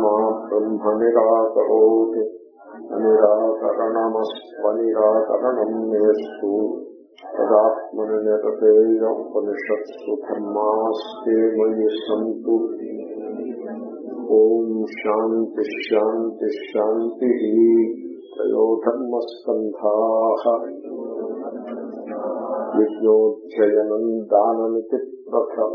మా బ్రహ్మ నిరాకరోత్ నిరాకరణమస్వనిరాకరణం మేస్తు తదాత్మని నిరతేయ ఉపనిషత్సు ధర్మాస్తే మయి సంతు ఓం శాంతి శాంతి శాంతి విజ్ఞోధ్యయనం దానమితి ప్రథమ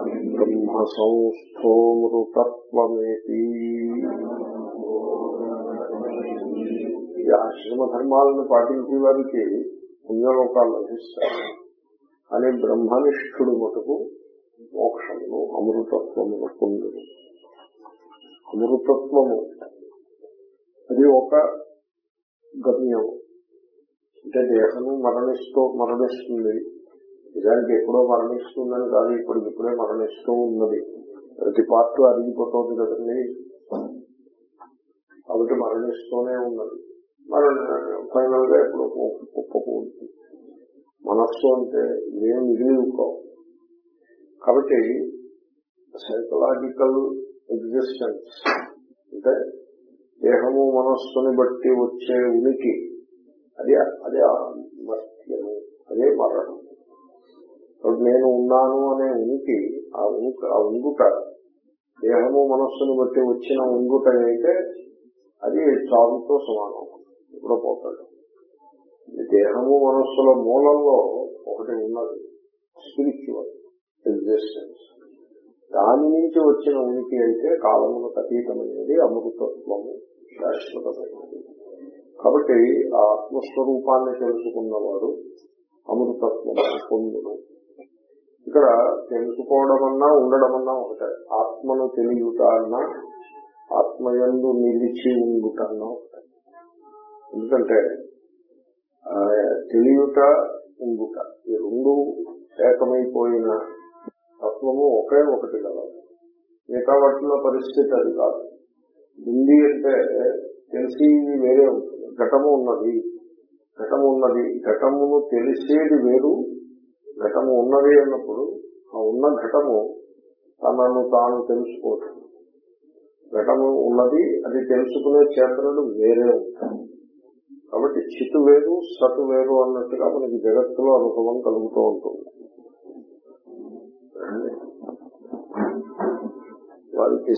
బ్రహ్మ సంస్థోమృతత్వమేతి ఈ ఆశ్రమ ధర్మాలను పాటించే వారికి పుణ్యలోకాలు లభిస్తాయి. కానీ బ్రహ్మనిష్ఠుడు మటుకు మోక్షమును అమృతత్వము పొందుడు. అమృతత్వము అది ఒక గమ్యము. అంటే దేహము మరణిస్తూ మరణిస్తుంది. నిజానికి ఎప్పుడో మరణిస్తుందని కాదు ఇప్పటికిప్పుడే మరణిస్తూ ఉన్నది. ప్రతి పార్ట్ అరిగిపోతుంది కదండి. కాబట్టి మరణిస్తూనే ఉన్నది. మరణ ఫైనల్గా ఎప్పుడో కుప్పకూడదు మనస్సు అంటే ఏం మిగిలిపోవు కాబట్టి సైకలాజికల్ ఎగ్జిస్టెన్స్ అంటే దేహము మనస్సుని బట్టి వచ్చే ఉనికి అదే అదే మర్త్యము అదే మరణం నేను ఉన్నాను అనే ఉనికి ఆ ఉనికి ఆ ఉంగుట దేహము మనస్సును బట్టి వచ్చిన ఉంగుట అయితే అది చావుతో సమానం. ఇప్పుడు పోతాడు. దేహము మనస్సుల మూలంలో ఒకటి ఉన్నది. Spiritual existence. దాని నుంచి వచ్చిన ఉనికి అయితే కాలములకు అతీతమైనది అమృతత్వము శాశ్వతమైనది కాబట్టి ఆ ఆత్మస్వరూపాన్ని తెలుసుకున్నవాడు అమృతత్వం పొందును ఇక్కడ తెలుసుకోవడం అన్నా ఉండడం అన్నా ఒకటే. ఆత్మను తెలియట అన్నా ఆత్మయందు నిలిచి ఉండుట అన్నా ఒకటే. ఎందుకంటే తెలియట ఉండుట. ఈ రెండు ఏకమైపోయిన తత్వము ఒకే ఒకటి కదా. మిగతా వాటిలో పరిస్థితి అది కాదు. ఉంది అంటే తెలిసి వేరే ఉంటుంది. ఘటము ఉన్నది. ఘటము ఉన్నది. ఘటమును తెలిసేది వేరు ఘటము ఉన్నది అన్నప్పుడు ఆ ఉన్న ఘటము తనను తాను తెలుసుకోవటం. ఘటము ఉన్నది అది తెలుసుకునే చేతనలు వేరే ఉంటాయి. కాబట్టి చితు వేరు సతు వేరు అన్నట్టుగా మనకి జగత్తులో అనుభవం కలుగుతూ ఉంటుంది. వారికి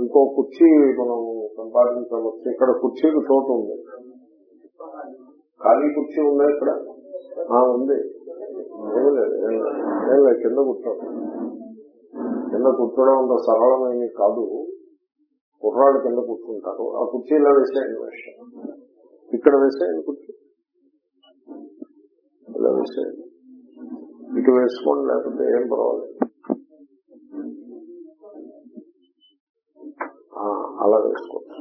ఇంకో కుర్చీ మనం సంపాదించవచ్చు. ఇక్కడ కుర్చీకి చోటు ఉంది. ఖాళీ కుర్చీ ఉందా ఇక్కడ? ఉంది. ఏం లేదు కింద కూర్చో. కింద కూర్చోవడం అంత సరళమైనవి కాదు. కుర్రాళ్ళు కింద కూర్చుంటారు ఆ కుర్చీలో వేసేయండి వేస్తాం ఇక్కడ వేసేయండి కుర్చీ. ఇలా వేస్తే ఇటు వేసుకోండి లేకపోతే ఏం పర్వాలేదు. అలా వేసుకోవచ్చు.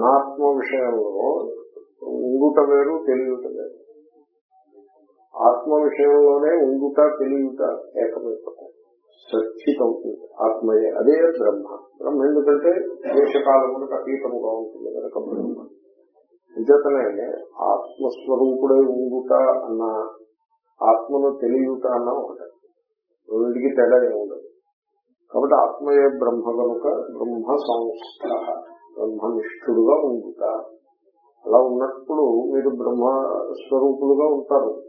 అనాత్మ విషయంలో ఉంగుట వేరు తెలియట వేరు. ఆత్మ విషయంలోనే ఉంగుట తెలియట ఏకమైపోతాయి సచ్చిత్ అవుతుంది ఆత్మయే. అదే బ్రహ్మ. బ్రహ్మ ఎందుకంటే దేశకాలములకు అతీతముగా ఉంటుంది కనుక బ్రహ్మ. నిజతనే ఆత్మస్వరూపుడే ఉంగుట అన్న ఆత్మను తెలియట అన్న ఒకటి. రెండింటికి తేడా ఏముండదు. కాబట్టి ఆత్మయే బ్రహ్మ కనుక బ్రహ్మ సంస్థ. బ్రహ్మనిష్ఠుడుగా ఉండుట. అలా ఉన్నప్పుడు మీరు బ్రహ్మ స్వరూపులుగా ఉంటారు.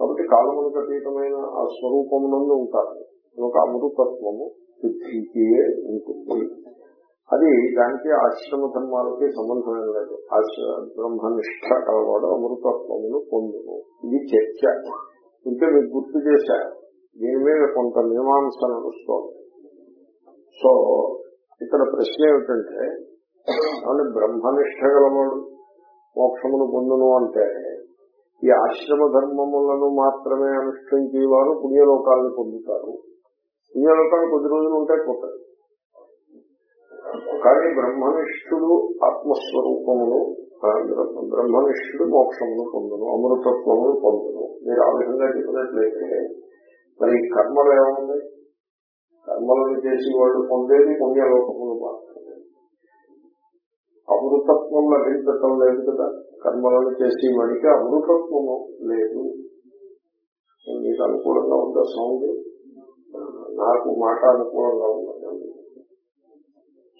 కాబట్టి కాలములకు అతీతమైన ఆ స్వరూపమునందు ఉంటారు. ఒక అమృతత్వము సిద్ధించియే ఉంటుంది. అది దానికి ఆశ్రమ ధర్మాలకి సంబంధం ఏం లేదు బ్రహ్మనిష్ట కలవాడు అమృతత్వమును పొందును. ఇది చర్చ. ఇంకా మీకు గుర్తు చేశా. దీని మీద కొంత మీమాంస నడుస్తోంది. సో ఇక్కడ ప్రశ్న ఏమిటంటే అవును బ్రహ్మనిష్ట గలవాడు మోక్షమును పొందును అంటే ఈ ఆశ్రమ ధర్మములను మాత్రమే అనుష్ఠించేవారు పుణ్యలోకాలను పొందుతారు. పుణ్యలోకాలు కొద్ది రోజులు ఉంటాయి పోతాయి. కానీ బ్రహ్మనిష్ఠుడు ఆత్మస్వరూపమును బ్రహ్మనిష్ఠుడు మోక్షమును పొందును అమృతత్వమును పొందును. మీరు ఆ విధంగా చెప్పినట్లయితే మరి కర్మలు ఏముంది కర్మలను చేసి వాళ్ళు పొందేది పుణ్యలోకములు మాత్రం అమృతత్వం లభించటం లేదు కదా. కర్మలను చేసి వాడికి అమృతత్వము లేదు. మీకు అనుకూలంగా ఉందా సౌండ్? నాకు మాట అనుకూలంగా ఉందండి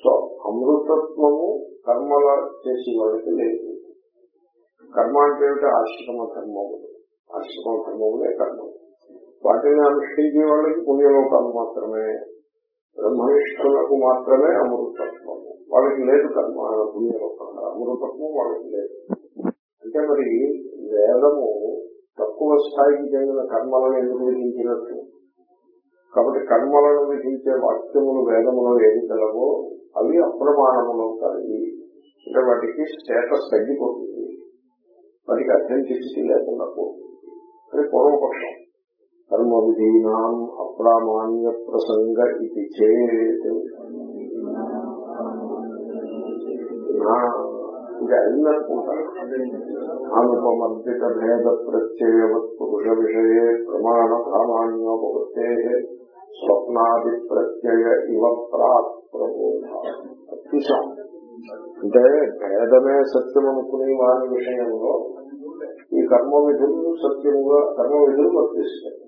సో అమృతత్వము కర్మల చేసి వాడికి లేదు. కర్మ అంటే ఏమిటి? ఆశ్రమ ధర్మములు ఆశ్రమ ధర్మములే కర్మ. వాటిని అనుష్ఠించే వాళ్ళకి పుణ్యలోకాలు మాత్రమే. బ్రహ్మనిష్ఠులకు మాత్రమే అమృతత్వము. వాళ్ళకి లేదు కర్మ పుణ్యలోకం అమృతత్వం వాళ్ళకి లేదు. అంటే మరి వేదము తక్కువ స్థాయికి చెందిన కర్మలను ఎందుకు విధించినట్టు? కాబట్టి కర్మలను విధించే వాక్యములు వేదములో ఏది కలవో అవి అప్రమాణములు అవుతాయి అంటే వాటికి స్టేటస్ తగ్గిపోతుంది. వాటికి అథెంటిసిటీ లేకుండా పోతుంది. అది పూర్వపక్షం. కర్మ విధీనా అప్రామాణ్య ప్రసంగ ఇది చేత్ ఇది అయిందనుకుంటాను అనుపమర్దిత భేద ప్రత్యయవత్ పురుష విషయే ప్రమాణ ప్రామాణ్యోపత్తే స్వప్నాది ప్రత్యయ ఇవ ప్రాత్ప్రబోధ చూసాం అంటే భేదమే సత్యం అనుకునే వారి విషయంలో ఈ కర్మ విధులు సత్యముగా కర్మ విధులు వర్తిస్తాయి.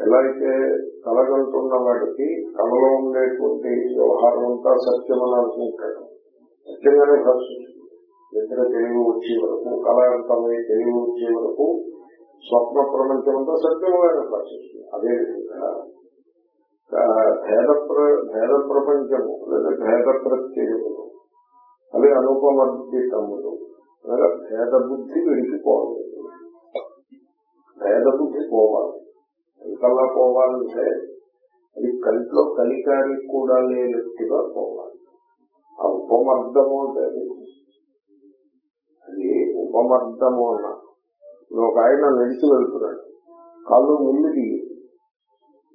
ఎలా అయితే కలగలుతున్న వాడికి కళలో ఉండేటువంటి వ్యవహారం అంతా సత్యమని అనుకుంటాడు. నిజంగానే భాషిస్తుంది నిద్ర తెలివి వచ్చే వరకు కళాంతమై తెలివి వచ్చే వరకు స్వప్న ప్రపంచం అంతా సత్యమైన భాషిస్తుంది అదేవిధంగా ఆ, భేద భేద ప్రపంచము లేదా భేద ప్రత్యయములు అవి అనుపమర్దితములు లేదా భేద బుద్ధి విడిచిపోవాలి భేద బుద్ధి పోవాలి. ఎంతలా పోవాలంటే అది కంట్లో కలికారి కూడా లేనట్టుగా పోవాలి. ఆ ఉపమర్దము అంటే అది. అది ఉపమర్దము అన్న. ఇప్పుడు ఒక ఆయన నడిచి వెళ్తున్నాడు. కాళ్ళు ముళ్ళు దిగి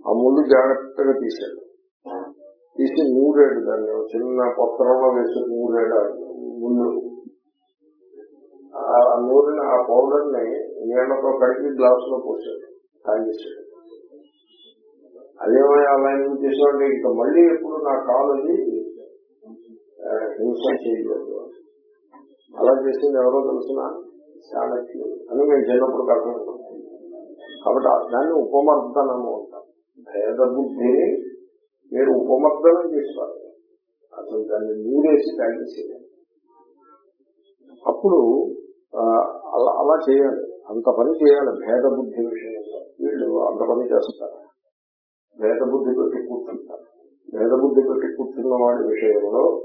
ఆ ముళ్ళు జాగ్రత్తగా తీశాడు. తీసి నూరేడు దాన్ని చిన్న పత్రంలో వేసి నూరేడు ముళ్ళు. ఆ నూరిన ఆ పౌడర్ని నీళ్ళతో కడిగి గ్లాస్లో పోసాడు తాగేసాడు అదేమో అలా ఎందుకు చేసామంటే ఇంకా మళ్ళీ ఎప్పుడు నా కాలది హింస చేయలేదు అలా చేసింది ఎవరో తెలిసిన చాణక్యులు అని మేము చిన్నప్పుడు కాకుండా కాబట్టి దాన్ని ఉపమర్దనము అంటారు. భేద బుద్ధిని మీరు ఉపమర్దనం చేస్తారు. అసలు దాన్ని నూరేసి చేయాలి. అప్పుడు అలా అలా చేయాలి. అంత పని చేయాలి భేద బుద్ధి విషయంలో. వీళ్ళు అంత పని చేస్తారు. భేద బుద్ధి పెట్టి కూర్చుంటారు. భేద బుద్ధి పెట్టి కూర్చున్న వాడి విషయంలో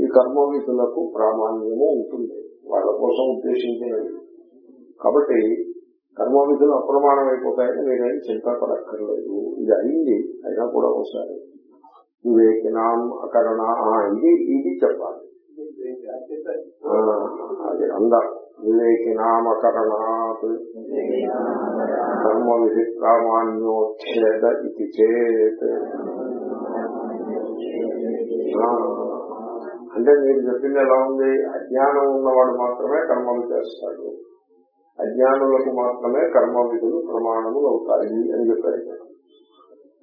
ఈ కర్మవిధులకు ప్రామాణ్యము ఉంటుంది. వాళ్ళ కోసం ఉద్దేశించినవి. కాబట్టి కర్మవిధులు అప్రమాణం అయిపోతాయని మీరేం చింతపడక్కర్లేదు. ఇది అయింది అయినా కూడా ఒకసారి. వివేకినాం అకరణ ఆ, ఇది ఇది చెప్పాలి. అది అందా. వివేకినామకరణాత్ కర్మ విధి ప్రామాణ్యోచ్ఛేద ఇది చేత్. అంటే మీరు చెప్పింది ఎలా ఉంది? అజ్ఞానం ఉన్నవాడు మాత్రమే కర్మలు చేస్తాడు. అజ్ఞానులకు మాత్రమే కర్మ విధులు ప్రమాణములు అవుతాయి అని చెప్పారు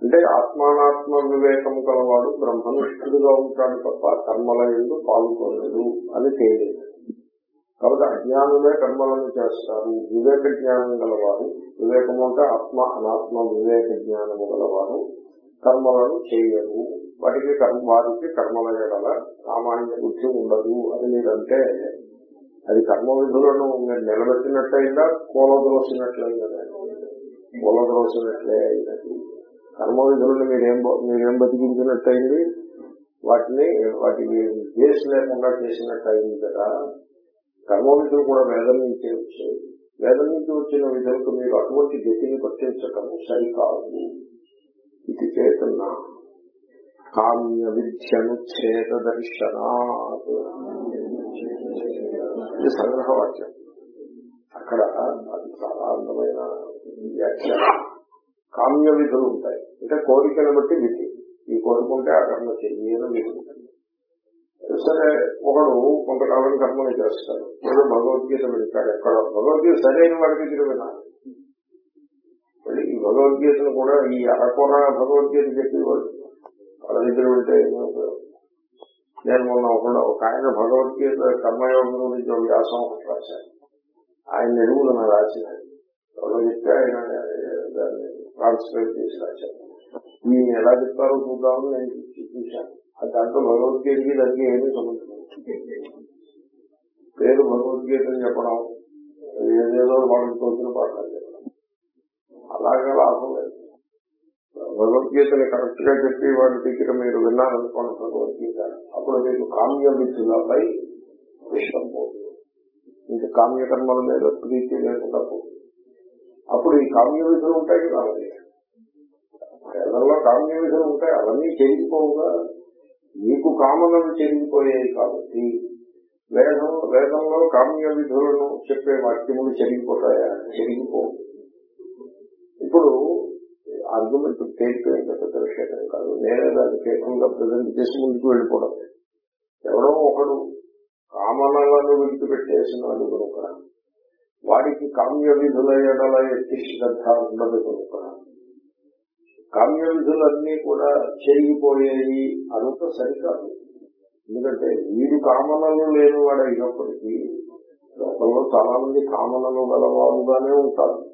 అంటే ఆత్మానాత్మ వివేకం కలవాడు బ్రహ్మనిష్ఠుడుగా ఉంటాడు తప్ప కర్మల ఎందు పాల్గొనడు అని తెలియదు కాబట్టి అజ్ఞానులే కర్మలను చేస్తారు. వివేక జ్ఞానం గలవారు వివేకము అంటే ఆత్మ అనాత్మ వివేక జ్ఞానము గలవారు కర్మలను చేయరు వాటికి కర్మ వారికి కర్మల ఎడల సామాన్య బుద్ధి ఉండదు అని మీరంటే అది కర్మ విధులను మీరు నిలబెట్టినట్లయిందా కూలద్రోసినట్లయిందా కూలద్రోసినట్లే అయినది కర్మ విధులను మీరేం బ- మీరేం బతికించినట్టయింది? వాటిని వాటికి బేస్ లేకుండా చేసినట్టు అయింది కదా. కర్మ విధులు కూడా వేదం నుంచే వచ్చాయి. వేదం నుంచి వచ్చిన విధులకు మీరు అటువంటి గతిని పట్టించటం సరికాదు. ఇది చేతున్నా కామ్య విద్యనుచ్ఛేద దర్శనాత్ ఇది సంగ్రహవాక్యం. అక్కడ అది చాలా అందమైన వ్యాఖ్యానం. కామ్య విధులు ఉంటాయి. అంటే కోరికను బట్టి విధి. ఈ కోరుకుంటే ఆ కర్మ చెయ్యని విధి ఉంటుంది సరే ఒకడు కొంతకాలం కర్మని చేస్తాడు. ఏదో భగవద్గీత వింటాడు ఎక్కడ. భగవద్గీత సరైన వాడికి దగ్గర మళ్ళీ ఈ భగవద్గీతను కూడా ఈ అరకొర భగవద్గీత చెప్పేవాడు. వాళ్ళ దగ్గర వింటే నేను మొన్న ఒక ఒక ఆయన భగవద్గీత కర్మయోగం గురించి ఒక వ్యాసం ఒకటి రాశాను ఆయన ఎరువులు నా రాసిన ఎవరో చెప్తే ఆయన దాన్ని ట్రాన్స్లేట్ చేసి రాశాను ఈయన ఎలా చెప్తారో చూద్దామని నేను చూశాను. అది దాంట్లో భగవద్గీతకి దానికి ఏమీ సంబంధం లేదు. పేరు భగవద్గీతని చెప్పడం ఏదేదో వాళ్ళకి తోచిన పాఠాలు చెప్పడం. అలాగే లాభం లేదు భగవద్గీతని కరెక్ట్గా చెప్పి వాడి దగ్గర మీరు విన్నారనుకోండి భగవద్గీత అప్పుడు మీకు కామ్య విధులపై విషయం పోతుంది ఇంకా కామ్యకర్మల మీద ప్రీతి లేకుండా పోతుంది అప్పుడు ఈ కామ్య విధులు ఉంటాయి కదా అవన్నీ. వేదంలో కామ్య విధులు ఉంటాయి అవన్నీ చెరిగిపోవుగా మీకు కామనలు చెరిగిపోయాయి కాబట్టి వేదం వేదంలో కామ్య విధులను చెప్పే వాక్యములు చెరిగిపోతాయా చెరిగిపోవు ఆర్గ్యుమెంట్ తేలిపోయిన పెద్ద విషయం కాదు. నేనే దాన్ని కేవలంగా ప్రజెంట్ చేసి ముందుకు వెళ్ళిపోవడం. ఎవడో ఒకడు కామనలను విడిచిపెట్టేసినాడు కనుక వాడికి కామ్య విధుల ఎడల ఎట్టి శ్రద్ధ ఉండదు కనుక. కామ్య విధులన్నీ కూడా చెరిగిపోయాయి అదంతా సరికాదు. ఎందుకంటే వీడు కామనలు లేని వాడు అయినప్పటికీ లోకంలో చాలా మంది కామనలు గలవారుగానే ఉంటారు.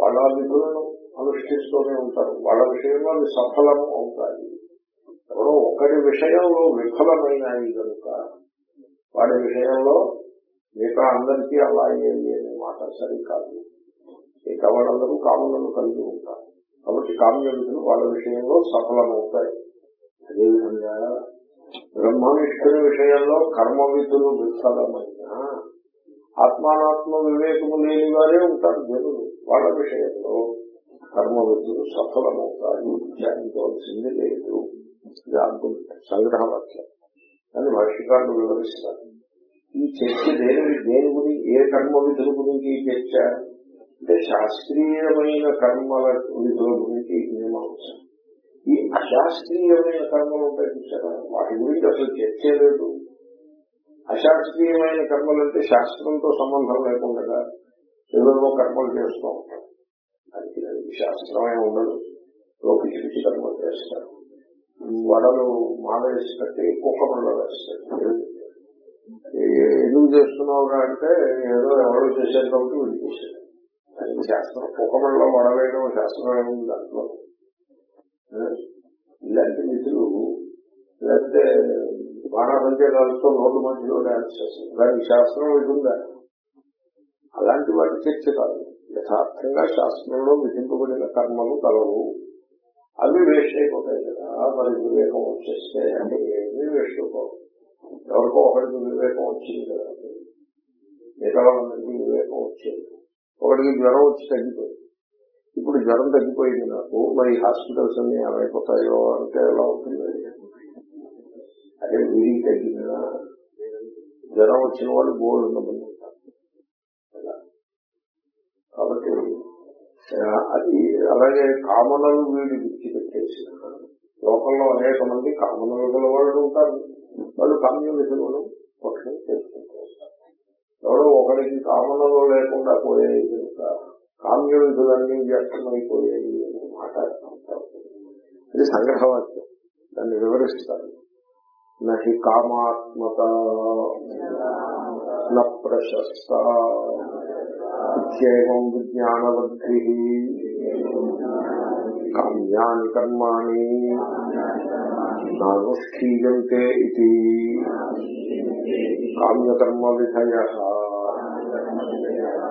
వాళ్ళ విధులను అనుష్ఠిస్తూనే ఉంటారు. వాళ్ళ విషయంలో అవి సఫలము అవుతాయి. ఎవరో ఒకరి విషయంలో విఫలమైనాయి కనుక వాడి విషయంలో మిగతా అందరికీ అలాగే అనే మాట సరికాదు. ఇక వాళ్ళందరూ కామనలు కలిగి ఉంటారు. కాబట్టి కామ్య విధులు వాళ్ళ విషయంలో సఫలమవుతాయి. అదేవిధంగా బ్రహ్మనిష్ఠుని విషయంలో కర్మ విధులు విఫలమైన ఆత్మానాత్మ వివేకము లేని వారే ఉంటారు జనులు. వాళ్ళ విషయంలో కర్మవిధులు సఫలమవుతారు ధ్యానించవలసింది లేదు. ఇది ఆర్గ్యుమెంట్ అని భాష్యకారులు వివరిస్తారు. ఈ చర్చ దేని దేని గురించి ఏ కర్మ విధుల గురించి ఈ చర్చ? అంటే శాస్త్రీయమైన కర్మల విధుల గురించి ఈ ఈ అశాస్త్రీయమైన కర్మలు ఉంటాయి చూసారా వాటి గురించి అసలు చర్చే లేదు. అశాస్త్రీయమైన కర్మలు అంటే శాస్త్రంతో సంబంధం లేకుండా ఎవరిలో కర్మలు చేస్తూ ఉంటారు. దానికి దానికి శాస్త్రమే ఉండదు. లోకి పిలిచి కర్మలు చేస్తారు. వడలు మాల కట్టి కుక్క పనులు వేస్తారు. ఎందుకు చేస్తున్నావు అంటే ఏదో ఎవరు చేశారు కాబట్టి వీళ్ళు చేశారు. దానికి శాస్త్రం. పనులు వడవేయడం శాస్త్రం ఏముంది దాంట్లో. ఇలాంటి మిత్రులు లేకపోతే బాణాసంఖ్య బాణాసంకేతాలతో నోటు మధ్యలో డాన్స్ చేస్తారు. దానికి శాస్త్రం ఇది ఉందా? అలాంటి వాటి చర్చ కాదు. యథార్థంగా శాస్త్రంలో విధింపబడిన కర్మలు కలవు. అవి వేస్ట్ అయిపోతాయి కదా మరి వివేకం వచ్చేస్తే అంటే ఏమీ వేస్ట్ అయిపోవు ఎవరికో ఒకరికి వివేకం వచ్చింది కదా మిగతా వాళ్ళందరికీ వివేకం వచ్చేది. ఒకటికి జ్వరం వచ్చి తగ్గిపోయింది. ఇప్పుడు జ్వరం తగ్గిపోయింది నాకు మరి హాస్పిటల్స్ అన్ని ఏమైపోతాయో అంటే ఎలా ఉంటుంది అదే వీరికి తగ్గిందా? జ్వరం వచ్చిన వాళ్ళు బోర్డు మంది కాబట్టి అది అలాగే కామనలు వీడు విడిచిపెట్టేసిన లోకంలో అనేక మంది కామనలు గల వాళ్ళు ఉంటారు. వాళ్ళు కామ్య విధులను పక్షం చేసుకుంటూ ఉంటారు ఎవరో ఒకరికి కామనలు లేకుండా పోయాయి కనుక కామ్య విధులన్నీ వ్యక్తమైపోయాయి అని మాట్లాడుతుంటారు ఇది సంగ్రహవాక్యం. దాన్ని వివరిస్తారు. నహి కామాత్మత ప్రశస్త. ఇత్యేవం విజ్ఞానవద్ధి కామ్యాని కర్మాణి నానుష్ఠీయంతే ఇది కామ్యకర్మ విధయ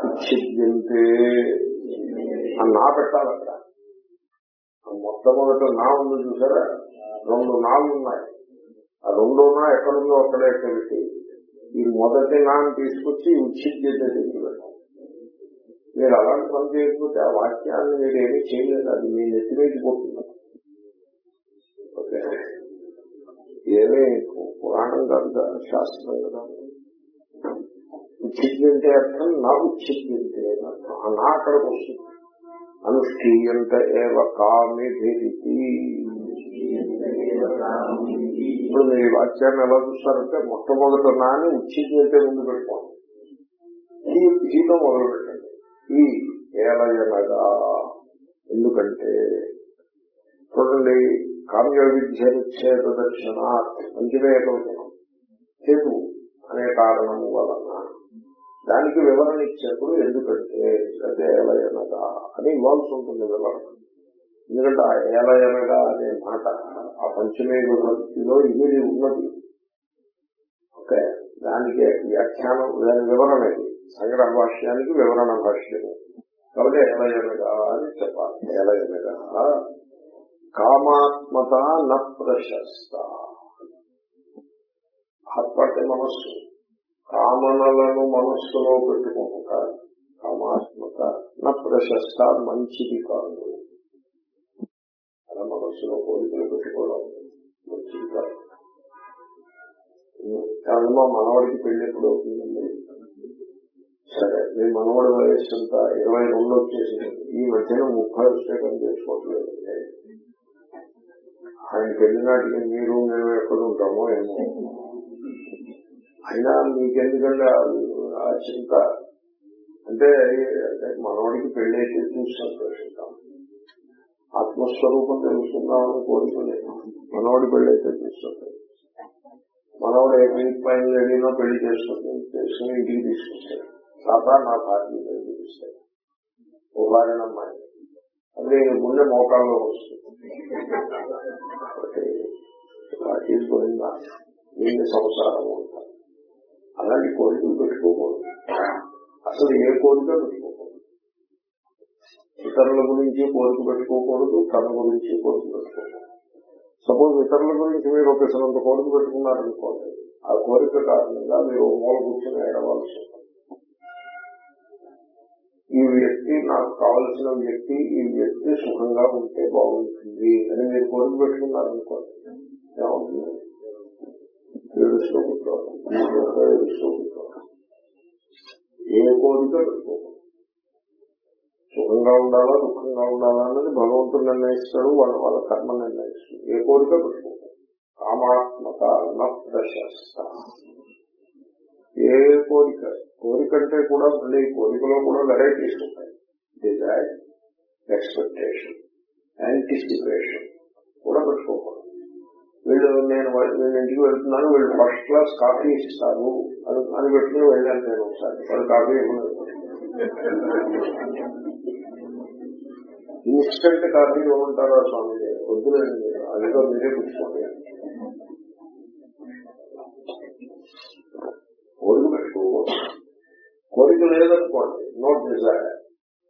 ఇచ్చిద్యంతే అని నా పెట్టాలి అక్కడ మొట్టమొదట నా ఉంది చూసారా? రెండు నాలుగు ఉన్నాయి ఆ రెండో నా ఎక్కడుందో అక్కడే పెట్టి ఈ మొదటి నాన్న తీసుకొచ్చి ఉచ్చిద్యంతే దగ్గర పెట్టాలి. మీరు అలాంటి పని చేయకపోతే ఆ వాక్యాన్ని మీరు ఏమీ చేయలేదు. అది మీ నెత్తివేసి ఏమే పురాణం కాదు కదా, శాస్త్రం కదా. ఉచ్చిద్యంటే అర్థం నా ఉచ్చిద్యంతే అర్థం. నా అక్కడికి వస్తుంది. అనుష్ఠీయంత ఏవ కామిభిరితి. ఇప్పుడు మీరు ఈ వాక్యాన్ని ఎలా చూస్తారంటే మొట్టమొదట నాని ఉచ్చిద్యంతే ముందు పెట్టుకోండి ఈ హీతో మొదలు పెట్టారు ఈ ఏలయనగా ఎందుకంటే చూడండి కామ్య విద్య నిచ్చేత దక్షిణాత్ మంచివే హేతు అనే కారణము వలన దానికి వివరణ ఇచ్చేప్పుడు ఎందుకంటే ఏలయనగా అని ఇవ్వాల్సి ఉంటుంది వివరణ. ఎందుకంటే ఆ ఏలయనగా అనే మాట ఆ పంచమే విభక్తిలో ఇది ఉన్నది. ఓకే? దానికి వ్యాఖ్యానం దాని వివరణ ఇది. సంగ్రహ భాష్యానికి వివరణ భాష్యము కాబట్టి ఏలయనగా అని చెప్పాలి. ఏలయనగా కామాత్మత న ప్రశస్త. ఆత్మ అంటే మనస్సు. కామనలను మనస్సులో పెట్టుకుంటా కామాత్మత న ప్రశస్త మంచిది కాదు. అలా మనస్సులో కోరికలు పెట్టుకోవడం మంచిది కాదు. కానీ మా మనవాడికి పెళ్ళి ఎప్పుడు అవుతుందండి? సరే మీ మనవడి వయస్సు అంతా ఇరవై రెండు వచ్చేసింది ఈ మధ్యన ముప్పై అభిషేకం చేసుకోవట్లేదు. ఆయన పెళ్ళినాటికి మీరు మేము ఎక్కడ ఉంటామో ఏమో. అయినా మీకెందుకంటే ఆ- చింత? అంటే మనవాడికి పెళ్ళి అయితే చూస్తాం ఆత్మస్వరూపం తెలుసుకుందామని కోరుకోలేదు మనవాడి పెళ్ళి అయితే చూస్తుంటాం మనవాడు ఏ పైన వెళ్ళినా పెళ్ళి చేస్తుంది చేసుకుని ఇంటికి తీసుకొస్తాడు తాత నా భార్య చూపిస్తాయి ఓ భార్య అమ్మాయి. అదే ముందే మోకాల్లో వస్తుంది. కాబట్టి తీసుకునిందా వీళ్ళ సంసారం ఉంటారు అలాంటి కోరికలు పెట్టుకోకూడదు. అసలు ఏ కోరిక పెట్టుకోకూడదు. ఇతరుల గురించి కోరిక పెట్టుకోకూడదు తన గురించి కోరిక పెట్టుకోకూడదు. సపోజ్ ఇతరుల గురించి మీరు ఒకసారి కోరిక పెట్టుకున్నారనుకోండి ఆ కోరిక కారణంగా మీరు మూల కూర్చొని ఏడవలసి ఈ వ్యక్తి నాకు కావలసిన వ్యక్తి ఈ వ్యక్తి సుఖంగా ఉంటే బాగుంటుంది అని మీరు కోరిక పెట్టుకున్నారనుకోండి. ఏమవుతుంది ఏడుస్తూ కూర్చోవడం ఏడుస్తూ కూర్చోవడం ఏ కోరిక పెట్టుకోకూడదు. సుఖంగా ఉండాలా దుఃఖంగా ఉండాలా అన్నది భగవంతుడు నిర్ణయిస్తాడు వాళ్ళ వాళ్ళ కర్మ నిర్ణయిస్తాడు ఏ కోరిక పెట్టుకోకూడదు. కామాత్మక న ప్రశస్త. ఏ కోరిక? కోరిక అంటే కూడా మళ్ళీ కోరికలో కూడా వెరైటీస్ ఉంటాయి. డిజైర్ ఎక్స్పెక్టేషన్ యాంటిసిపేషన్ కూడా పెట్టుకోకూడదు. వీళ్ళు నేను నేను ఇంటికి వెళ్తున్నాను వీళ్ళు ఫస్ట్ క్లాస్ కాఫీ ఇస్తారు అని అని పెట్టుకుని వెళ్ళాను నేను ఒకసారి. వాళ్ళు కాఫీ ఇవ్వలేదు. ఇన్స్టెంట్ కాఫీ ఇవ్వమంటారా స్వామి? వద్దులేండి అదిగో మీరే పుచ్చుకోండి. పెట్టుకోండి లేదనుకోండి నోట్ డిజైర్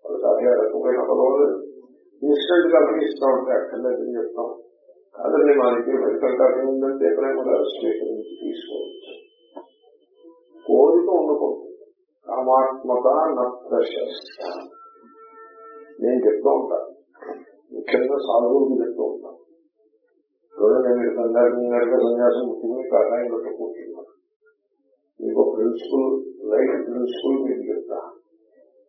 సాధ్యం కాఫీ అడగకపోయినా ఇన్స్టెంట్ కంపెనీ ఇస్తాం అంటే అక్కర్లేదని చెప్తాం. కాదండి మా దగ్గర మెడికల్ కాఫీ ఉందంటే ప్రేమగా స్టేషన్ నుంచి తీసుకోవచ్చు. కోరిక ఉండకూడదు. కామాత్మక నశస్త నేను చెప్తూ ఉంటాను ముఖ్యంగా సాధువులు చెప్తూ ఉంటాను చూడండి మీరు సందర్భంగా సన్యాసం ముఖ్యంగా కాషాయం పెట్టుకుంటున్నారు మీకు ప్రిన్సిపల్ లైఫ్ ప్రిన్సిపల్ మీకు చెప్తా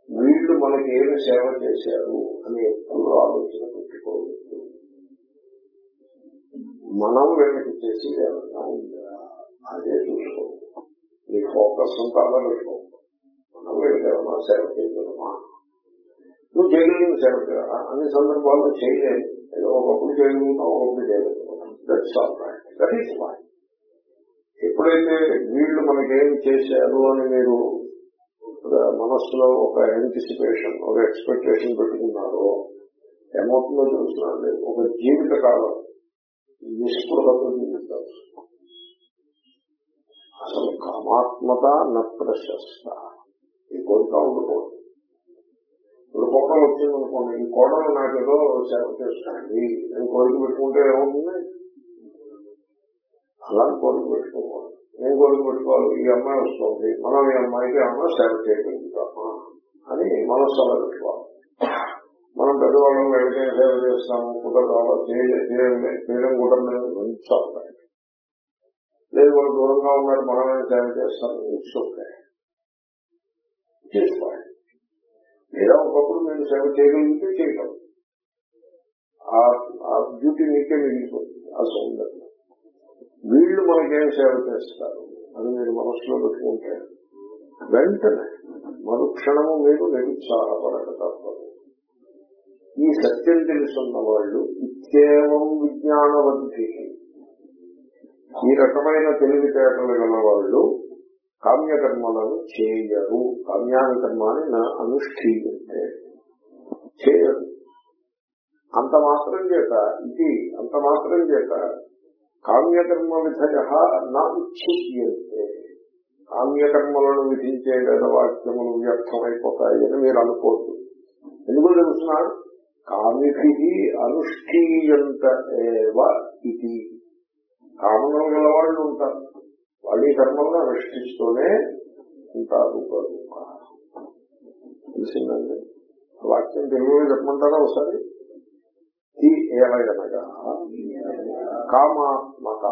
వీళ్ళు మనకి ఏమి సేవ చేశారు అని ఎప్పుడు ఆలోచన పెట్టుకోవచ్చు మనం వీళ్ళకి చేసి ఏమన్నా ఉందా? అదే చూసుకో. మీ ఫోకస్ అంతా అలా పెట్టుకో మనం వీళ్ళకి ఏమన్నా సేవ చేయగలమా? నువ్వు చేయగలిగిన సేవ చేయాలా అన్ని సందర్భాల్లో చేయలేదు. ఏదో ఒకప్పుడు చేయగలుగుతాం ఒకప్పుడు చేయగలుగుతాం that's all right that is fine ఎప్పుడైతే వీళ్ళు మనకేం చేశారు అని మీరు మనస్సులో ఒక యాంటిసిపేషన్ ఒక ఎక్స్పెక్టేషన్ పెట్టుకున్నారో ఏమవుతుందో చూస్తున్నాండి ఒక జీవిత కాలం నిస్పృహతో జీవిస్తారు అసలు కామాత్మత న ఈ కోరిక ఉండకూడదు ఇప్పుడు కోటలు వచ్చింది అనుకోండి ఈ కోటలు నాకు ఏదో సేవ చేస్తుంది నేను కోరిక పెట్టుకుంటే ఏమవుతుంది? అలా కోరిక పెట్టుకోకూడదు. నేను కోరిక పెట్టుకోవాలి ఈ అమ్మాయి వస్తుంది. మనం ఈ అమ్మాయికి అమ్మ సేవ చేయగలుగుతామా అని మనస్సులో పెట్టుకోవాలి. మనం పెద్దవాళ్ళం ఎవరికైనా సేవ చేస్తాము కుటుంబాలు చేయడం. కూడా మేము ఉంచాలి. లేదు వాళ్ళు దూరంగా ఉన్నారు మనమే సేవ చేస్తాము ఇట్స్ చేసుకోవాలి లేదా ఒకప్పుడు మీరు సేవ చేయగలిగితే చేయటం ఆ డ్యూటీ మీకే మిగిలిపోతుంది ఆ సౌందర్యం. వీళ్ళు మనకేం సేవ చేస్తారు? అని మీరు మనసులో పెట్టుకుంటే వెంటనే మరుక్షణము మీరు నిరుత్సాహపడక తప్పదు ఈ సత్యం తెలుసున్న వాళ్ళు ఇచ్చేవం విజ్ఞానవంతి ఈ రకమైన తెలివితేటలు గల వాళ్ళు కామ్యకర్మలను చేయరు. కామ్యాని కర్మాన్ని నా అనుష్ఠీయంతే. చేయరు. అంత మాత్రం చేత ఇది అంత మాత్రం చేత కామ్యకర్మ విధయ నా ఉచ్ఛిద్యంతే. కామ్యకర్మలను విధించే వేదవాక్యములు వ్యర్థమైపోతాయి అని మీరు అనుకోవద్దు ఎందుకు తెలుసిన కామిభి అనుష్ఠీయంత ఏవ ఇది కామనం గల వాళ్ళు ఉంటారు. వాళ్ళు ఈ కర్మలను అనుష్ఠిస్తూనే ఉంటారు తెలిసిందండి? వాక్యం తెలుగులో చెప్పమంటారా ఒకసారి? ఈ కామా కామాత్మక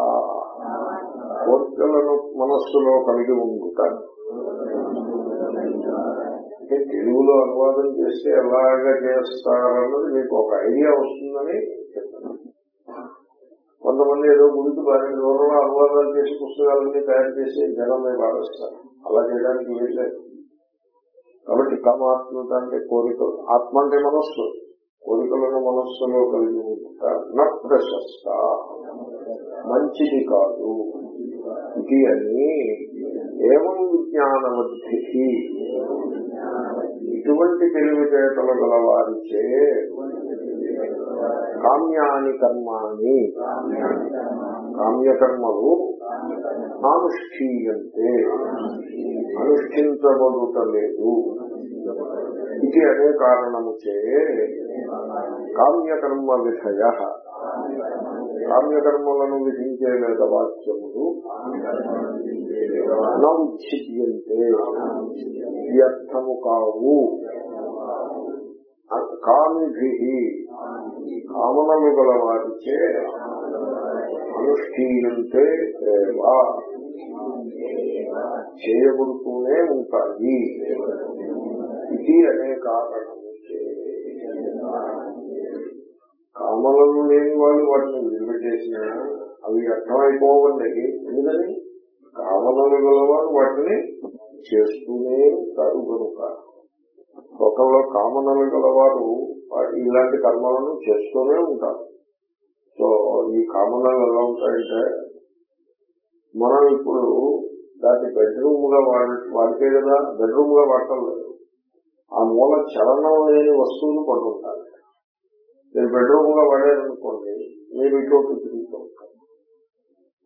కోరికలను మనస్సులో కలిగి ఉండుట అంటే తెలుగులో అనువాదం చేస్తే ఎలాగ చేస్తారన్నది మీకు ఒక ఐడియా వస్తుందని చెప్తున్నాను. కొంతమంది ఏదో గురించి బాగా దూరంలో అనువాదాలు చేసి పుస్తకాలన్నీ తయారు చేసి జనమే భావిస్తారు అలా చేయడానికి వీల్లేదు కాబట్టి కమాత్మత అంటే కోరికలు ఆత్మ అంటే మనస్సు. కోరికలను మనస్సులో కలిగి ఉంట ప్రశస్త మంచిది కాదు. ఇది అని ఏమం విజ్ఞానవద్ధి ఇటువంటి తెలివితేటలు గల వారిచే కామ్యాని కర్మాని కామ్యకర్మలు అనుష్ఠీయంతే. అనుష్ఠించబడుటలేదు ఇది అనే కారణము చే కామ్యకర్మ విషయ. కామ్యకర్మలను విధించే వేదవాక్యములు నౌచ్ఛిద్యంతే వ్యర్థము కావు. కామిభి కామనలు గల వారిచే అనుష్ఠీయంతే ఏవా చేయబడుతూనే ఉంటాయి. ఇది అనే కారణము కామలను లేని వాళ్ళు వాటిని విడిపెట్టేసిన అవి అర్థమైపోవండి ఎందుకని? కామనలు గలవారు వాటిని చేస్తూనే ఉంటారు కనుక. లోకంలో కామనలు గలవారు ఇలాంటి కర్మలను చేస్తూనే ఉంటారు. సో ఈ కామనలు ఎలా ఉంటాయంటే మనం ఇప్పుడు దాన్ని బెడ్రూమ్గా వాడి వాడితే కదా బెడ్రూమ్గా వాడటం లేదు. ఆ మూల చలనం లేని వస్తువులు పడుతుంటారు మీరు బెడ్రూమ్లో పడేదనుకోండి మీరు ఇటువంటి తిరుగుతూ ఉంటారు.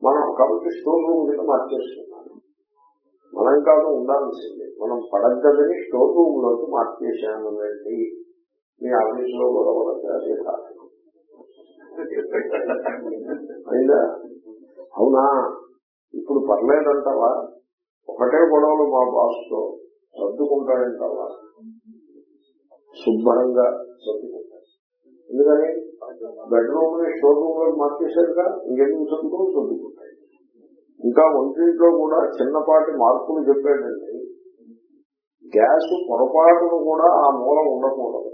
మనం కాబట్టి స్టోర్ రూమ్ కింద మార్చేస్తున్నాను మనం కాదు ఉండాల్సిందే. మనం పడగదని స్టోర్ రూమ్లోకి మార్చేసామనండి మీ ఆఫీసులో గొడవల అదే కాదు అయిందా అవునా? ఇప్పుడు పర్లేదంటావా? ఒకటే గొడవలు మా బాస్తో సర్దుకుంటాడంటావా? శుభ్రంగా సర్దుకుంటాడు ఎందుకని? బెడ్రూమ్ని షోరూమ్లో మార్చేశారుగా ఇంకెందుకు చదువుకుని చదువుకుంటాయి ఇంకా ఒంటింట్లో కూడా చిన్నపాటి మార్పులు చెప్పాడండి. గ్యాస్ పొరపాటును కూడా ఆ మూల ఉండకూడదు.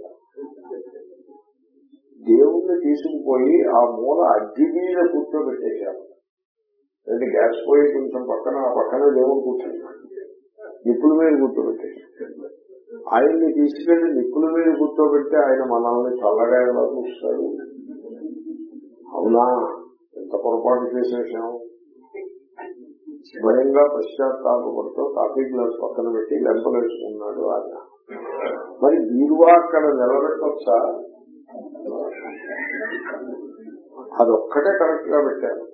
దేవుణ్ణి తీసుకుపోయి ఆ మూల అగ్గి మీద కూర్చోబెట్టేశారు. అంటే గ్యాస్ పోయి కొంచెం పక్కన ఆ పక్కన దేవుడు కూర్చున్నాడు. నిప్పుల మీద కూర్చోబెట్టేశారు ఆయన్ని తీసుకెళ్ళి నిప్పుల మీద కూర్చోబెట్టి ఆయన మనల్ని చల్లగా ఎలా చూస్తాడు. అవునా? ఎంత పొరపాటు చేసేసాం? స్వయంగా పశ్చాత్తాపడుతూ కాఫీ గ్లాస్ పక్కన పెట్టి లెంపలేసుకున్నాడు ఆయన. మరి బీరువా అక్కడ నిలబెట్టొచ్చా? అదొక్కటే కరెక్ట్గా పెట్టారు.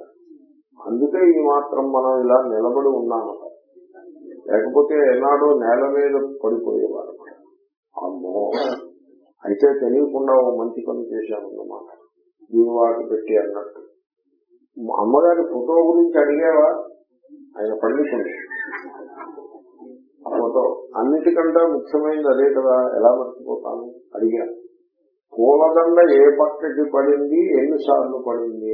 అందుకే ఈ మాత్రం మనం ఇలా నిలబడి ఉన్నాము లేకపోతే ఏనాడో నేల మీద పడిపోయేవారు. అమ్మో. అయితే తెలియకుండా ఓ మంచి పని చేశామన్నమాట. దీనివాటి పెట్టి అన్నట్టు. అమ్మగారి ఫోటో గురించి అడిగావా? ఆయన పండితుంది ఫోటో. అన్నిటికంటే ముఖ్యమైనది అదే కదా ఎలా మర్చిపోతాను? అడిగా. పూలదండ ఏ పక్కకి పడింది ఎన్నిసార్లు పడింది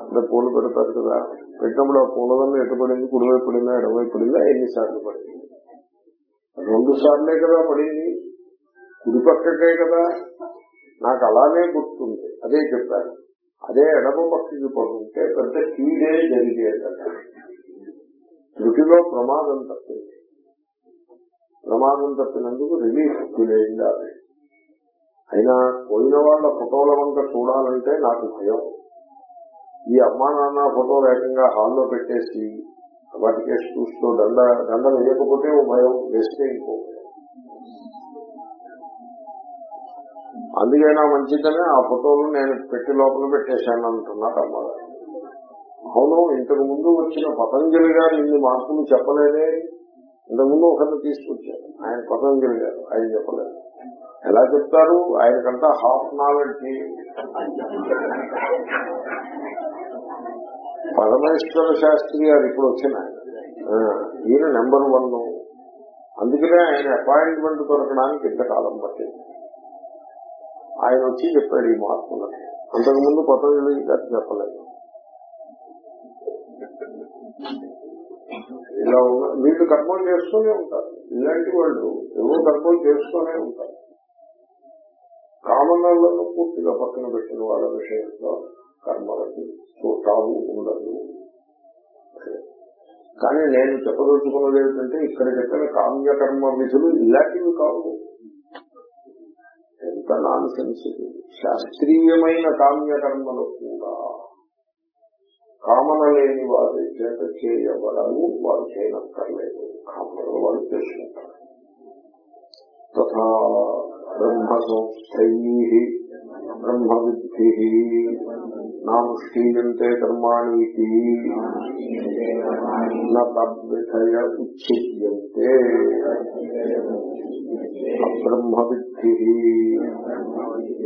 అంటే పూలు పెడతారు కదా పెట్టినప్పుడు ఆ పూలదండ ఎటు పడింది కుడివైపు పడిందా ఎడవైపు పడిందా ఎన్నిసార్లు పడింది? రెండు సార్లే కదా పడింది. కుడి పక్కకే కదా. నాకు అలానే గుర్తుంది. అదే చెప్పాను అదే ఎడమ పక్కకి పడుతుంటే పెద్ద కీడే జరిగేదట శృతిలో ప్రమాదం తప్పింది. ప్రమాదం తప్పినందుకు రిలీఫ్ ఫీల్ ఆమె అయినా పోయిన వాళ్ళ ఫోటోల వంక చూడాలంటే నాకు భయం. ఈ అమ్మా నాన్న ఫోటో వేగంగా హాల్లో పెట్టేసి వాటికేసి చూస్తూ దండ దండ వేయకపోతే భయం వేస్తే ఇంకో అందుకైనా మంచిదనే ఆ ఫోటోలు నేను పెట్టి లోపల పెట్టేశాను అంటున్నారు అమ్మగారు అవును ఇంతకు ముందు వచ్చిన పతంజలి గారు ఇన్ని మార్పులు చెప్పలేదే. ఇంతకుముందు ఒకరిని తీసుకొచ్చారు. ఆయన పతంజలి గారు ఆయన చెప్పలేదు. ఎలా చెప్తారు? ఆయనకంతా హాఫ్ నాలెడ్జ్ పరమేశ్వర శాస్త్రి గారు ఇప్పుడు వచ్చిన ఈయన నెంబర్ వన్. అందుకనే ఆయన అపాయింట్మెంట్ దొరకడానికి ఇంతకాలం పట్టింది. ఆయన వచ్చి చెప్పాడు ఈ మార్పులను అంతకుముందు పతంజలి గారు చెప్పలేదు. ఇలా వీళ్ళు కర్మలు చేస్తూనే ఉంటారు. ఇలాంటి వాళ్ళు ఎవరు కర్మలు చేస్తూనే ఉంటారు. కామనలను పూర్తిగా పక్కన పెట్టిన వాళ్ళ విషయంలో కర్మలకి తావు ఉండదు. కానీ నేను చెప్పదలుచుకున్నది ఏమిటంటే ఇక్కడ చెప్పిన కామ్యకర్మ విధులు ఇలాంటివి కావు. ఎంత నాన్ సెన్స్ శాస్త్రీయమైన కామ్యకర్మలు కూడా కామన లేని వారి చేత చేయబడము వారు చేయనక్కర్లేదు. కామనలు వారు చేసుకుంటారు తథా బ్రహ్మ సంస్థై బ్రహ్మ విద్ధి నానుష్ఠీయంతే కర్మాణీతి నద్విధయ ఉచ్ఛిద్యంతే అబ్రహ్మ విద్ధి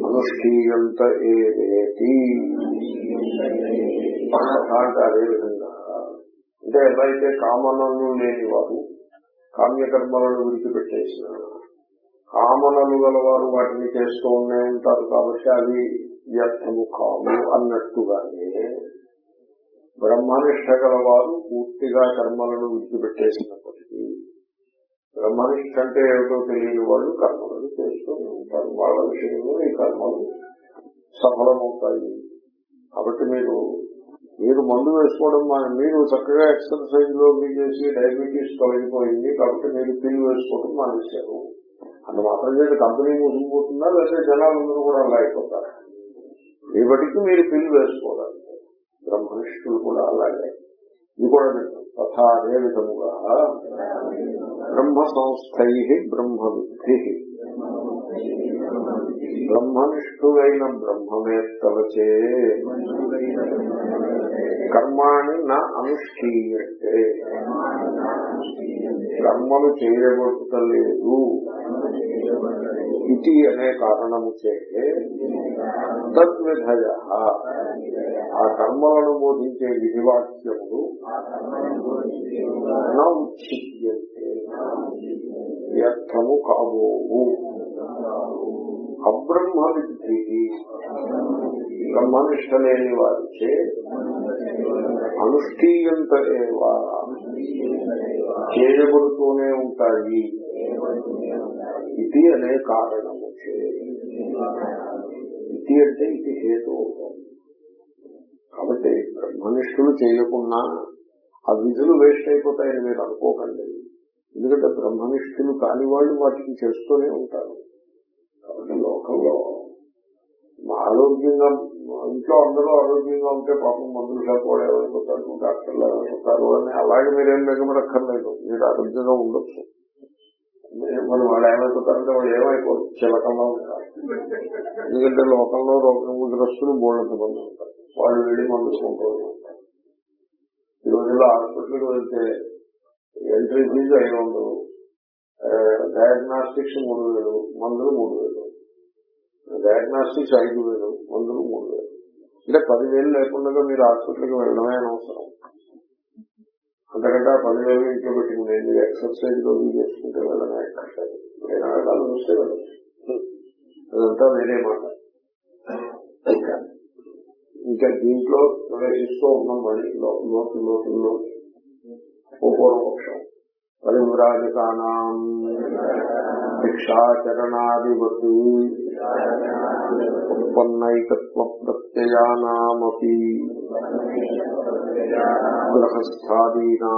అనుష్ఠీయంత ఏవేతి అంటే అదే విధంగా అంటే ఎలా అయితే కామనలు లేనివారు కామ్యకర్మలను విడిచిపెట్టేసిన కామనలు గలవారు వాటిని చేస్తూ ఉంటారు కాబట్టి అవి వ్యర్థము కావు అన్నట్టుగానే బ్రహ్మనిష్ట గలవారు పూర్తిగా కర్మలను విడిచిపెట్టేసినప్పటికీ బ్రహ్మనిష్ట అంటే ఏమిటో తెలియని వాళ్ళు కర్మలను చేస్తూనే ఉంటారు. వాళ్ళ విషయంలో ఈ కర్మలు సఫలమవుతాయి. కాబట్టి మీరు మీరు మందు వేసుకోవడం మీరు చక్కగా ఎక్సర్సైజ్లో చేసి డయాబెటీస్ తొలగిపోయింది కాబట్టి మీరు పిల్లు వేసుకోవడం మానేశారు. అంత మాత్రం చేసి కంపెనీ మూసుకుపోతుందా లేకపోతే జనాలందరూ కూడా అలా అయిపోతారు? మీ బట్టికి మీరు పిల్లి వేసుకోవాలి. బ్రహ్మనిష్ఠులు కూడా అలాగే. ఇది కూడా నిజం. తథా అదే విధముగా బ్రహ్మ సంస్థై బ్రహ్మ విద్ధి బ్రహ్మనిష్ఠులైన బ్రహ్మవేత్తలచే కర్మాణి నా అనుష్ఠీయంటే కర్మలు చేయబడుతలేదు ఇది అనే కారణము చేస్తే తద్విధయ ఆ కర్మలను బోధించే విధివాక్యములు నా ఉచ్ఛిద్యంతే వ్యర్థము కాబోవు అబ్రహ్మ విద్ధి బ్రహ్మనిష్ట లేని వారిచే అనుష్ఠీయంత ఏవా చేయబడుతూనే ఉంటాయి। ఇది అనే కారణము ఇది అంటే ఇది హేతు కాబట్టి బ్రహ్మనిష్ఠులు చేయకున్నా ఆ విధులు వేస్ట్ అయిపోతాయని మీరు అనుకోకండి. ఎందుకంటే బ్రహ్మనిష్ఠులు కాని వాళ్ళు వాటిని చేస్తూనే ఉంటారు. కాబట్టి లోకంలో మా ఆరోగ్యంగా ఇంట్లో అందరూ ఆరోగ్యంగా ఉంటే పాపం మందులు షాప్ వాడు డాక్టర్లు ఏమైపోతారు అని అలాగే మీరేం బెగమడక్కర్లేదు మీరు ఆరోగ్యంగా ఉండొచ్చు. మరి వాళ్ళు ఏమైపోతారంటే వాళ్ళు ఏమైపోరు చిలకంలో ఉంటారు. ఎందుకంటే లోకంలో రోగగ్రస్తులు బోళ్ళకి మంది ఉంటారు. వాళ్ళు వెళ్ళి మందుకుంటూ ఉంటారు. ఈ రోజుల్లో హాస్పిటల్కి వెళ్తే ఎంట్రీ ఫీజు ఐదు వందలు డయాగ్నాస్టిక్స్ మూడు వేలు మందులు మూడు వేలు. డయాగ్నాస్టిక్స్ ఐదు వేలు మందులు మూడు వేలు. అంటే పదివేలు లేకుండా మీరు హాస్పిటల్కి వెళ్ళడమే అనవసరం. అంతకంటే ఆ పదివేలు ఇంట్లో పెట్టుకునే మీరు ఎక్సర్సైజ్ రోజు చేసుకుంటే వెళ్ళడమే ఎక్కర్లేదు నేను వెళ్ళాలని వస్తే వెళ్ళచ్చు అదంతా వేరే మాట. ఇంకా ఇంకా దీంట్లో ప్రవేశిస్తూ ఉన్నాం మళ్ళీ లోతు లోతుల్లో పూర్వపక్షం పరివ్రాజకానాం భిక్షాచరణాదివత్ ఉత్పన్నైకత్వ ప్రత్యయానామపి గృహస్థాదీనా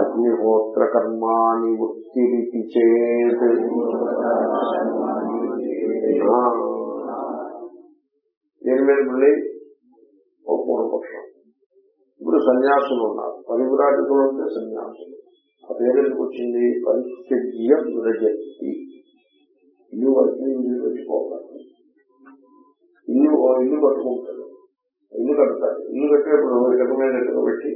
అగ్నిహోత్రకర్మాణి వృత్తిరితి చేత్ దీని మీద మళ్ళీ ఒక పూర్వపక్షం. ఇప్పుడు సన్యాసులు ఉన్నారు పరివిరాజకులు అంటే సన్యాసులు. ఆ పేరు ఎందుకు వచ్చింది? పరిస్థిత్య విరజక్తి ఇల్లు వరకు ఇల్లు పెట్టుకోవాలి. ఇల్లు ఇల్లు కట్టుకుంటాడు ఇల్లు కడతాడు ఇల్లు కట్టేప్పుడు ఇటుక మీద ఇటుక పెట్టి?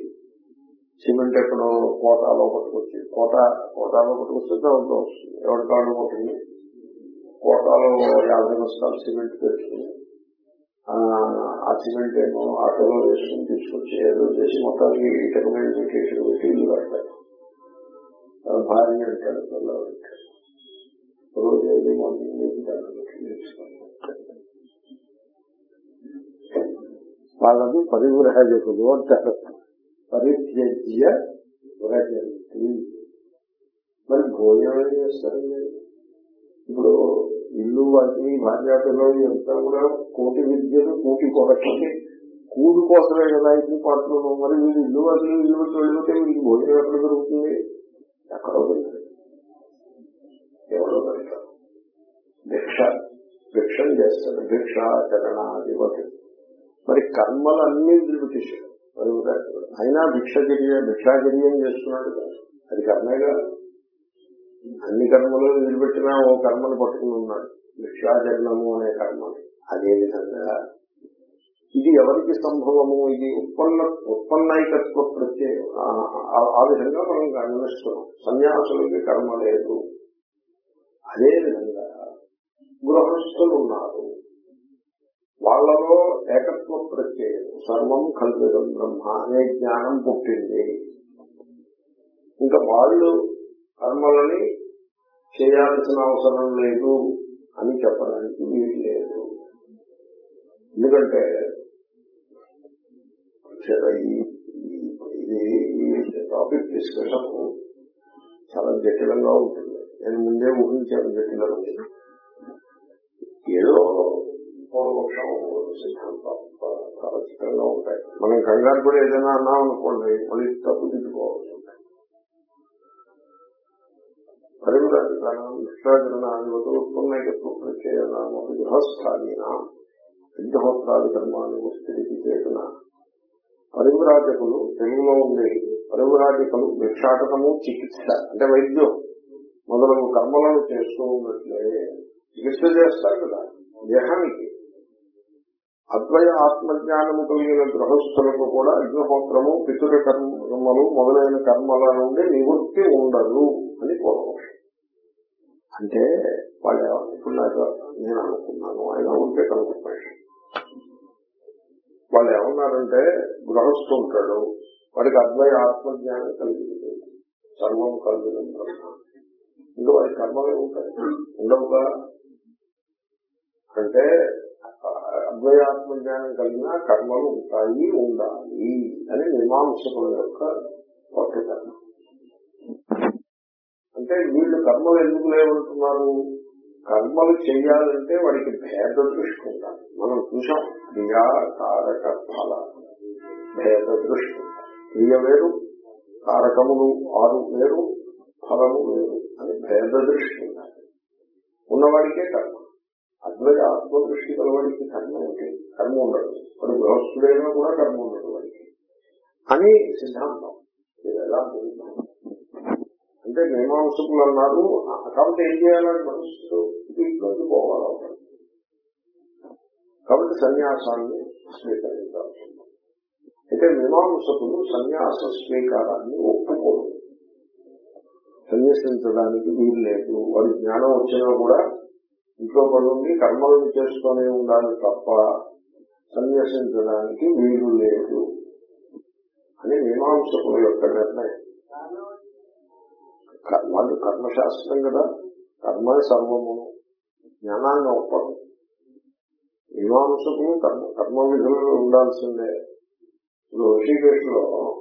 సిమెంట్ ఎక్కడో కోటాలో పట్టుకొచ్చి కోట కోటాలో పట్టుకొస్తే దాంట్లో వస్తుంది. ఎవరి కాళ్ళు పోతుంది? కోటాలో యాభై బస్తాలు సిమెంట్ పెట్టుకుని ఆ సిమెంట్ ఏమో ఆటోలో వేసుకుని తీసుకొచ్చి ఏదో చేసి మొత్తానికి ఇటుక మీద పెట్టి పెట్టి ఇల్లు కడతాడు భార్య అంటాడు పిల్లలు అంటాడు రోజు ఏది మార్నింగ్ లేచి పెట్టి నేర్చుకోండి వాళ్ళని పరివిరాజకులు అంటారు. పరిత్యజ్య వ్రజంతి. మరి భోజనం ఏం చేస్తారండి ఇప్పుడు ఇల్లు వాటిని భార్యాపిల్లలు ఎంత కూడా కోటి విద్యలు కోటి కొరకే. కూడు కోసమే కదా ఇల్లు పాటలు. మరి వీళ్ళు ఇల్లు వాళ్ళు ఇల్లు పెట్టి వెళ్ళిపోతే వీళ్ళకి భోజనం ఎక్కడ దొరుకుతుంది? ఎక్కడో దొరుకుతుంది. ఎవరో దొరుకుతారు. భిక్ష. భిక్షం చేస్తారు. భిక్షాచరణాధిపతి. మరి కర్మలు అన్ని మరి అయినా భిక్షచర్య భిక్షాచర్యం చేస్తున్నాడు అది కర్మేగా అన్ని కర్మలు నిలబెట్టినా ఓ కర్మను పట్టుకుని ఉన్నాడు. భిక్షాచరణము అనే కర్మని అదే విధంగా ఇది ఎవరికి సంభవము? ఇది ఉత్పన్న ఉత్పన్నైకత్వ ప్రత్యయం. ఆ విధంగా మనం గమనిస్తున్నాం. సన్యాసులకి కర్మ లేదు. అదే విధంగా గృహస్థులు ఉన్నారు. వాళ్ళలో ఏకత్వ ప్రత్యయం సర్వం కల్పితం బ్రహ్మ అనే జ్ఞానం పుట్టింది. ఇంకా వాళ్ళు కర్మలని చేయాల్సిన అవసరం లేదు అని చెప్పడానికి వీలు లేదు. ఎందుకంటే ఇది ఈ టాపిక్ డిస్కషన్ చాలా జటిలంగా ఉంటుంది. నేను ముందే ఊహించాను జటిలంగా ఏదో పూర్వపక్షం సిద్ధాంతం ఉంటాయి మనం కంగారు కూడా ఏదైనా అన్నాం అనుకోండి మళ్ళీ తప్పు తిట్టుకోవాల్సి ఉంటాయి పరిమితాధికారం విశ్వాచరణాధిపతులు ఉత్పన్నైకత్వ ప్రత్యయనామ గృహస్థాదీన యజ్ఞహోత్రాది కర్మాన్ని స్థితికి చేసిన పరివిరాజకులు తెలుగులో ఉండే పరివిరాజకులు భిక్షాటనము చికిత్స అంటే వైద్యం మొదలగు కర్మలను చేస్తూ ఉన్నట్లే చికిత్స చేస్తారు కదా. దేహానికి అద్వయ ఆత్మజ్ఞానము కలిగిన గృహస్థులకు కూడా అగ్నిహోత్రము పితృ కర్మలు మొదలైన కర్మల నుండి నివృత్తి ఉండదు అని పూర్వపక్షం అంటే వాళ్ళు ఇప్పుడు నాకు నేను అనుకున్నాను ఆయన ఉంటే కనుక్కుంటాను వాళ్ళు ఏమన్నారంటే గృహస్థు ఉంటాడు వాడికి అద్వయ ఆత్మజ్ఞానం కలిగింది సర్వం కలిగిన బ్రహ్మ. ఇంకా వాడి కర్మలే ఉంటాయి. ఉండవుగా? అంటే అద్వయాత్మ జ్ఞానం కలిగిన కర్మలు ఉంటాయి ఉండాలి అని మీమాంసకుల యొక్క పట్టుదల అంటే వీళ్ళు కర్మలు ఎందుకు లేవంటున్నారు? కర్మలు చేయాలంటే వాడికి భేద దృష్టి ఉండాలి. మనం చూసాం క్రియా కారక ఫల భేద దృష్టి క్రియ వేరు కారకములు ఆరు వేరు ఫలము వేరు అని భేద దృష్టి ఉండాలి. ఉన్నవాడికే కర్మ. అద్వైత ఆత్మదృష్టి కలవాడికి కర్మ ఏంటి కర్మ ఉండదు. వాడు గృహస్థుడైనా కూడా కర్మ ఉండదు వాడికి. అని సిద్ధాంతం. ఇది ఎలా అంటే మీమాంసకులు అన్నారు కాబట్టి ఏం చేయాలని మనసు దీంట్లోకి పోవాలి కాబట్టి సన్యాసాన్ని స్వీకరించాల్సి అయితే మీమాంసకులు సన్యాస స్వీకారాన్ని ఒప్పుకోరు. సన్యసించడానికి వీలు లేదు వారి జ్ఞానం వచ్చినా కూడా ఇంట్లో పనుండి కర్మలను చేసుకునే ఉండాలి తప్ప సన్యసించడానికి వీలు లేదు అని మీమాంసకుల యొక్క నిర్ణయం. క- వాళ్ళు కర్మశాస్త్రం కదా కర్మ సర్వము జ్ఞానాన్ని ఒప్పదు మీమాంసకులు కర్మ కర్మ విధులు ఉండాల్సిందే. ఇప్పుడు ఋషికేశ్లో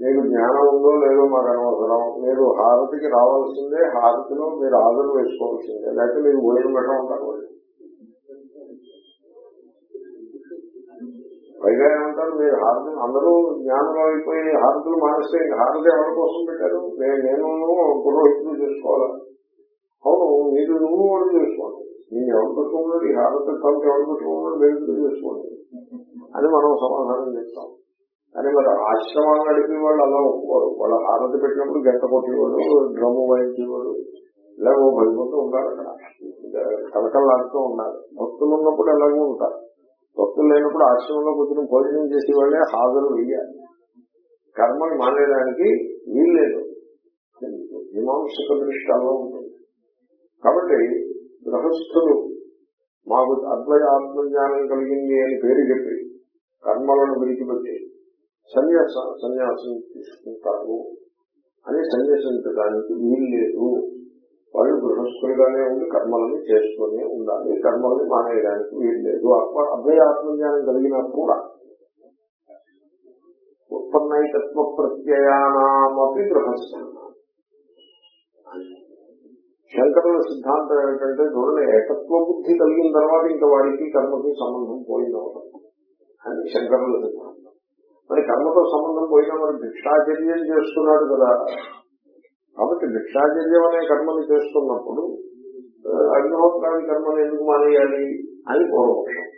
మీకు జ్ఞానం ఉందో లేదో మాకు అనవసరం. మీరు హారతికి రావాల్సిందే హారతిలో మీరు ఆదరణ వేసుకోవాల్సిందే. లేకపోతే మీరు భోజనం పెట్టమంటారు పైగా ఏమంటారు మీరు హారతి అందరూ జ్ఞానం అయిపోయి హారతులు మానేస్తే హారతి ఎవరి కోసం పెట్టారు? నేను పురోహితులు చేసుకోవాలా? అవును మీరు నువ్వు వాళ్ళు చేసుకోండి. నేను ఎవరు పెట్టుకున్నాడు ఈ హారతి తమకు ఎవరు పెట్టుకున్నాడు మీరు చేసుకోండి. అని మనం సమాధానం చెప్తాం. కానీ మరి ఆశ్రమాన్ని నడిపే వాళ్ళు అలా ఒప్పుకోరు. వాళ్ళు హారతి పెట్టినప్పుడు గంట కొట్టేవాడు డ్రమ్ము వాయించేవాడు ఇలా ఓ భయపడుతూ ఉన్నారు అక్కడ. కలకల్లాడుతూ ఉన్నారు. భక్తులు ఉన్నప్పుడు ఎలాగో ఉంటారు. భక్తులు లేనప్పుడు ఆశ్రమంలో కూర్చొని భోజనం చేసే వాళ్ళే హాజరు వేయాలి కర్మను మానేయడానికి వీల్లేదు మీమాంసక దృష్టి అలా ఉంటుంది. కాబట్టి గృహస్థులు మాకు అద్వయ ఆత్మజ్ఞానం కలిగింది అని పేరు చెప్పి కర్మలను విడిచిపెట్టేది సన్యాస సన్యాసం తీసుకుంటారు అని సన్యాసించడానికి వీలు లేదు. వాళ్ళు గృహస్థులుగానే ఉండి కర్మలను చేస్తూనే ఉండాలి. కర్మల్ని మానేయడానికి వీలు లేదు. ఆత్మ అద్వయ ఆత్మజ్ఞానం కలిగినా కూడా ఉత్పన్నైకత్వ ప్రత్యయానామపి గృహస్థ. శంకరుల సిద్ధాంతం ఏమిటంటే చూడండి ఏకత్వ బుద్ధి కలిగిన తర్వాత ఇంకా వాడికి కర్మకి సంబంధం పోయినవడం అని శంకరుల సిద్ధాంతం మరి కర్మతో సంబంధం పోయినా మరి భిక్షాచర్యం చేస్తున్నాడు కదా. కాబట్టి భిక్షాచర్యం అనే కర్మని చేస్తున్నప్పుడు అగ్నిహోత్రాన్ని కర్మను ఎందుకు మానేయాలి? అని పూర్వపక్షం